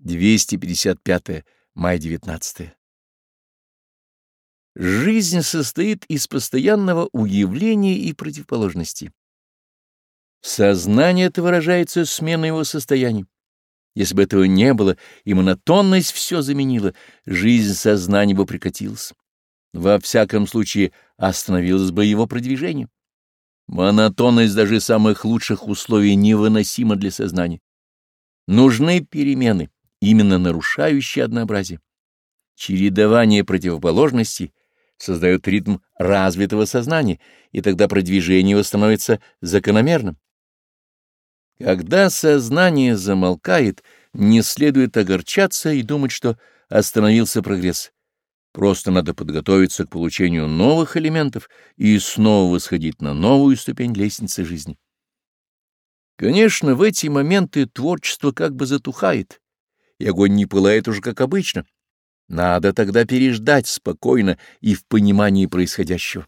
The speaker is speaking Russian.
255 май 19. Жизнь состоит из постоянного уявления и противоположности. Сознание это выражается сменой его состояний. Если бы этого не было, и монотонность все заменила, жизнь сознания бы прекратилась. Во всяком случае, остановилось бы его продвижение. Монотонность даже самых лучших условий невыносима для сознания. Нужны перемены именно нарушающие однообразие. Чередование противоположностей создает ритм развитого сознания, и тогда продвижение его становится закономерным. Когда сознание замолкает, не следует огорчаться и думать, что остановился прогресс. Просто надо подготовиться к получению новых элементов и снова восходить на новую ступень лестницы жизни. Конечно, в эти моменты творчество как бы затухает, и огонь не пылает уже как обычно. Надо тогда переждать спокойно и в понимании происходящего.